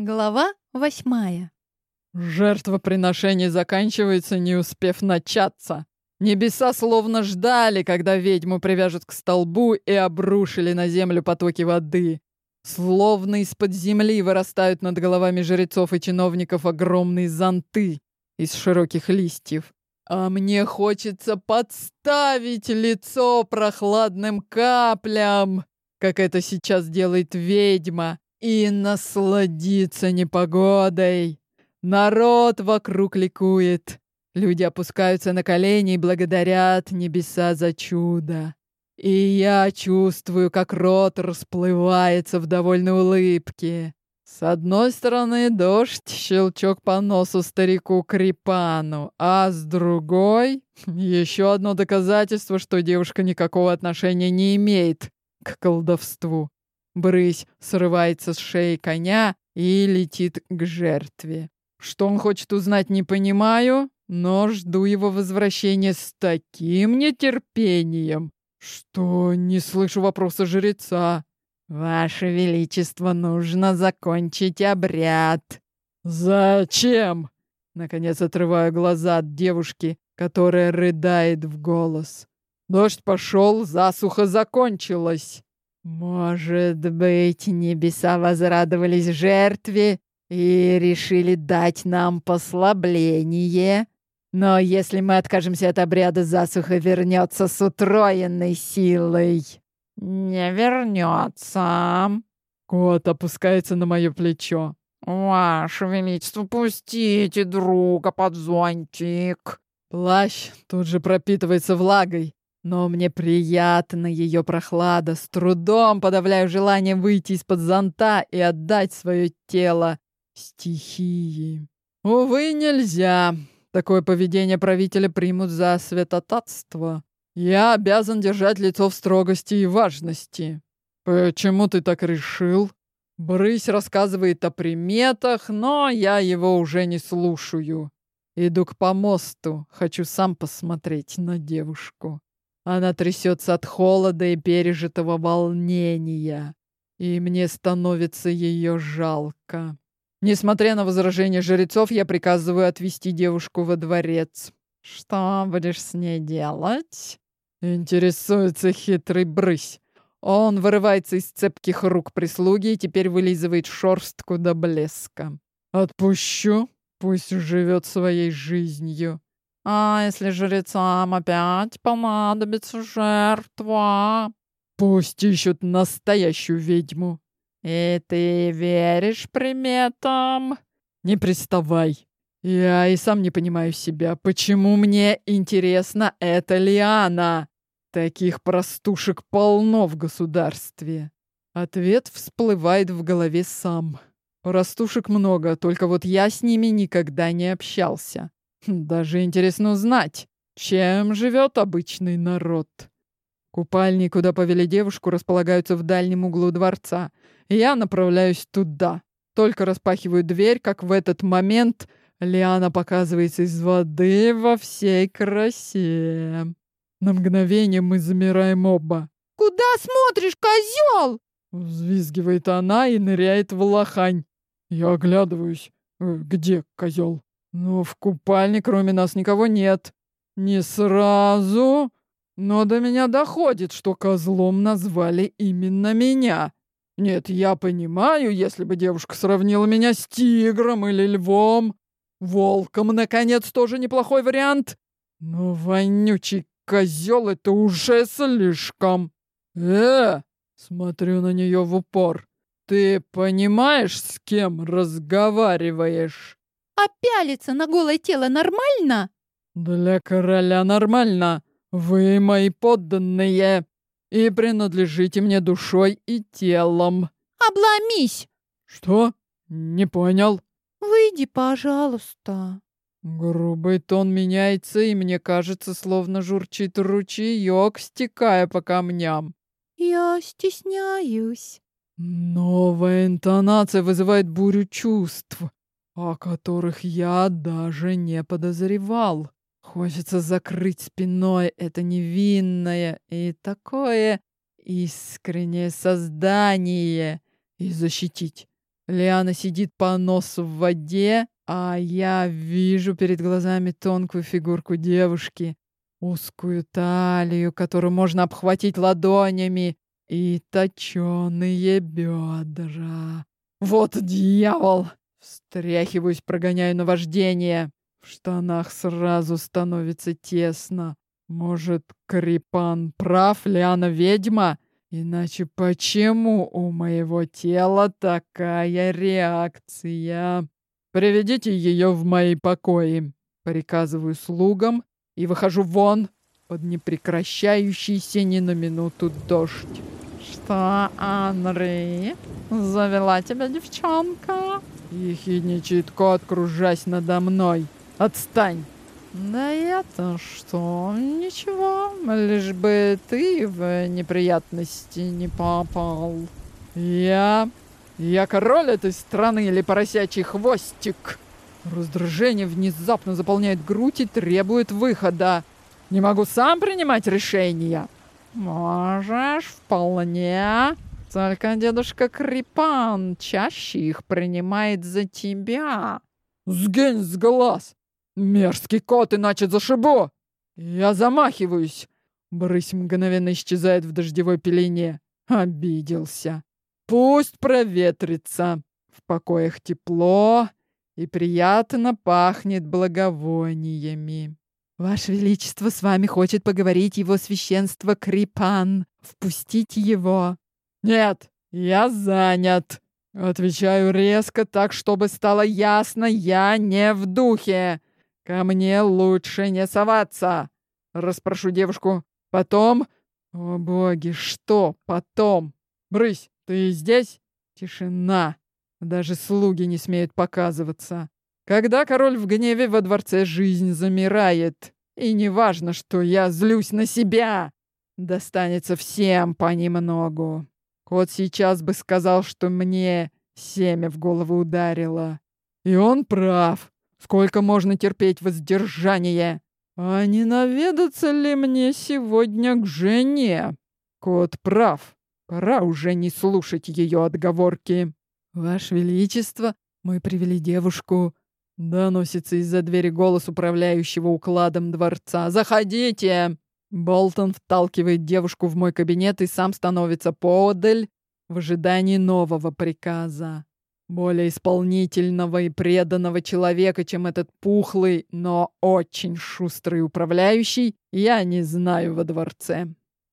Глава восьмая. Жертвоприношение заканчивается, не успев начаться. Небеса словно ждали, когда ведьму привяжут к столбу и обрушили на землю потоки воды. Словно из-под земли вырастают над головами жрецов и чиновников огромные зонты из широких листьев. А мне хочется подставить лицо прохладным каплям, как это сейчас делает ведьма, и насладиться непогодой. Народ вокруг ликует. Люди опускаются на колени и благодарят небеса за чудо. И я чувствую, как рот расплывается в довольной улыбке. С одной стороны дождь, щелчок по носу старику Крипану, а с другой — еще одно доказательство, что девушка никакого отношения не имеет к колдовству. Брысь срывается с шеи коня и летит к жертве. Что он хочет узнать, не понимаю, но жду его возвращения с таким нетерпением, что не слышу вопроса жреца. «Ваше Величество, нужно закончить обряд». «Зачем?» Наконец отрываю глаза от девушки, которая рыдает в голос. Дождь пошел, засуха закончилась. Может быть, небеса возрадовались жертве и решили дать нам послабление? Но если мы откажемся от обряда, засуха вернется с утроенной силой. Не вернется. Кот опускается на мое плечо. «Ваше Величество, пустите друга под зонтик!» Плащ тут же пропитывается влагой, но мне приятна ее прохлада. С трудом подавляю желание выйти из-под зонта и отдать свое тело стихии. Увы, нельзя. Такое поведение правителя примут за святотатство. Я обязан держать лицо в строгости и важности. Почему ты так решил? Брысь рассказывает о приметах, но я его уже не слушаю. Иду к помосту, хочу сам посмотреть на девушку. Она трясется от холода и пережитого волнения, и мне становится ее жалко. Несмотря на возражения жрецов, я приказываю отвести девушку во дворец. «Что будешь с ней делать?» Интересуется хитрый брысь. Он вырывается из цепких рук прислуги и теперь вылизывает шорстку до блеска. «Отпущу, пусть живет своей жизнью. А если жрецам опять понадобится жертва? Пусть ищут настоящую ведьму. И ты веришь приметам? Не приставай. Я и сам не понимаю себя, почему мне интересна эта лиана. Таких простушек полно в государстве. Ответ всплывает в голове сам. Простушек много, только вот я с ними никогда не общался. Даже интересно узнать, чем живет обычный народ. Купальни, куда повели девушку, располагаются в дальнем углу дворца. я направляюсь туда. Только распахиваю дверь, как в этот момент Лиана показывается из воды во всей красе. На мгновение мы замираем оба. «Куда смотришь, козел?» Взвизгивает она и ныряет в лохань. Я оглядываюсь. «Э, где козел? Но в купальне кроме нас никого нет. Не сразу, но до меня доходит, что козлом назвали именно меня. Нет, я понимаю, если бы девушка сравнила меня с тигром или львом. Волком, наконец, тоже неплохой вариант. Но вонючий козел это уже слишком. Э, смотрю на нее в упор. Ты понимаешь, с кем разговариваешь? А пялиться на голое тело нормально? Для короля нормально. Вы мои подданные и принадлежите мне душой и телом. Обломись! Что? Не понял. Выйди, пожалуйста. Грубый тон меняется, и мне кажется, словно журчит ручеек, стекая по камням. Я стесняюсь. Новая интонация вызывает бурю чувств о которых я даже не подозревал. Хочется закрыть спиной это невинное и такое искреннее создание и защитить. Лиана сидит по носу в воде, а я вижу перед глазами тонкую фигурку девушки, узкую талию, которую можно обхватить ладонями, и точеные бедра. Вот дьявол! Встряхиваюсь, прогоняю наваждение. В штанах сразу становится тесно. Может, Крипан прав, Лиана ведьма? Иначе почему у моего тела такая реакция? Приведите ее в мои покои. Приказываю слугам и выхожу вон под непрекращающийся ни на минуту дождь. «Что, Анри, завела тебя девчонка?» Ехидничает кот, кружась надо мной. «Отстань!» «Да я-то что? Ничего, лишь бы ты в неприятности не попал». «Я... я король этой страны или поросячий хвостик?» Раздражение внезапно заполняет грудь и требует выхода. «Не могу сам принимать решения?» «Можешь, вполне. Только дедушка Крипан чаще их принимает за тебя». «Сгинь с глаз!» Мерзкий кот, иначе зашибу! Я замахиваюсь. Брысь мгновенно исчезает в дождевой пелене. Обиделся. Пусть проветрится. В покоях тепло и приятно пахнет благовониями. Ваше Величество с вами хочет поговорить его священство Крипан. Впустите его. Нет, я занят. Отвечаю резко, так, чтобы стало ясно, я не в духе. «Ко мне лучше не соваться!» Распрошу девушку. «Потом...» «О боги, что потом?» «Брысь, ты здесь?» Тишина. Даже слуги не смеют показываться. Когда король в гневе во дворце жизнь замирает. И не важно, что я злюсь на себя. Достанется всем понемногу. Кот сейчас бы сказал, что мне семя в голову ударило. И он прав. Сколько можно терпеть воздержание? А не наведаться ли мне сегодня к жене? Кот прав. Пора уже не слушать ее отговорки. Ваше Величество, мы привели девушку. Доносится из-за двери голос управляющего укладом дворца. Заходите! Болтон вталкивает девушку в мой кабинет и сам становится поодаль в ожидании нового приказа. Более исполнительного и преданного человека, чем этот пухлый, но очень шустрый управляющий, я не знаю во дворце.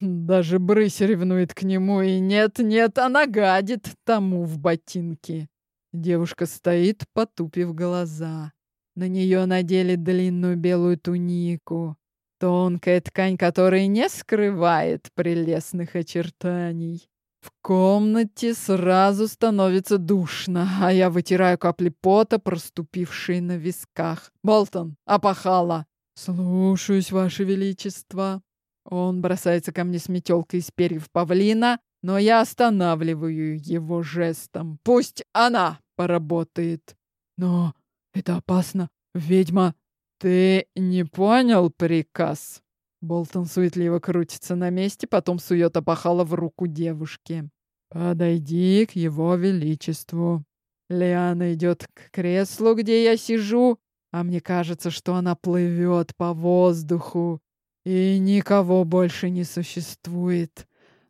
Даже брысь ревнует к нему, и нет-нет, она гадит тому в ботинки. Девушка стоит, потупив глаза. На нее надели длинную белую тунику. Тонкая ткань, которая не скрывает прелестных очертаний. В комнате сразу становится душно, а я вытираю капли пота, проступившие на висках. Болтон, опахала. Слушаюсь, Ваше Величество. Он бросается ко мне с метелкой из перьев павлина, но я останавливаю его жестом. Пусть она поработает. Но это опасно. Ведьма, ты не понял приказ? Болтон суетливо крутится на месте, потом сует опахало в руку девушки. «Подойди к его величеству». Лиана идет к креслу, где я сижу, а мне кажется, что она плывет по воздуху, и никого больше не существует.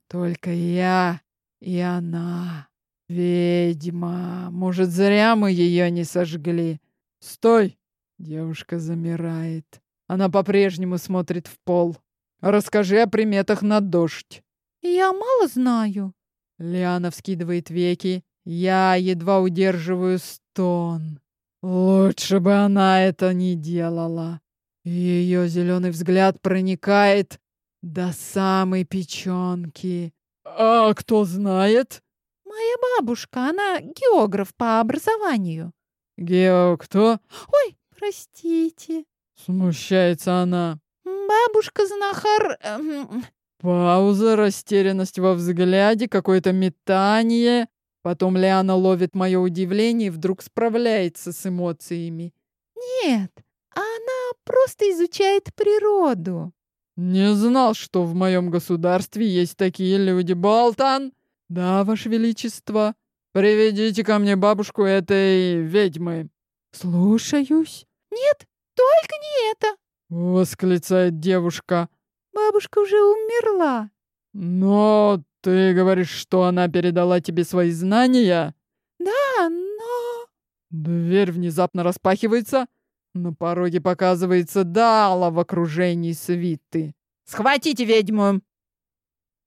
Только я и она. Ведьма. Может, зря мы ее не сожгли. Стой! Девушка замирает. Она по-прежнему смотрит в пол. Расскажи о приметах на дождь. Я мало знаю. Лиана вскидывает веки. Я едва удерживаю стон. Лучше бы она это не делала. Ее зеленый взгляд проникает до самой печенки. А кто знает? Моя бабушка, она географ по образованию. Гео кто? Ой, простите. Смущается она. Бабушка знахар... Эм, Пауза, растерянность во взгляде, какое-то метание. Потом Лиана ловит мое удивление и вдруг справляется с эмоциями. Нет, она просто изучает природу. Не знал, что в моем государстве есть такие люди. Болтан! Да, Ваше Величество. Приведите ко мне бабушку этой ведьмы. Слушаюсь. Нет, только не это. Восклицает девушка. Бабушка уже умерла. Но ты говоришь, что она передала тебе свои знания? Да, но... Дверь внезапно распахивается. На пороге показывается Дала в окружении свиты. «Схватите ведьму!»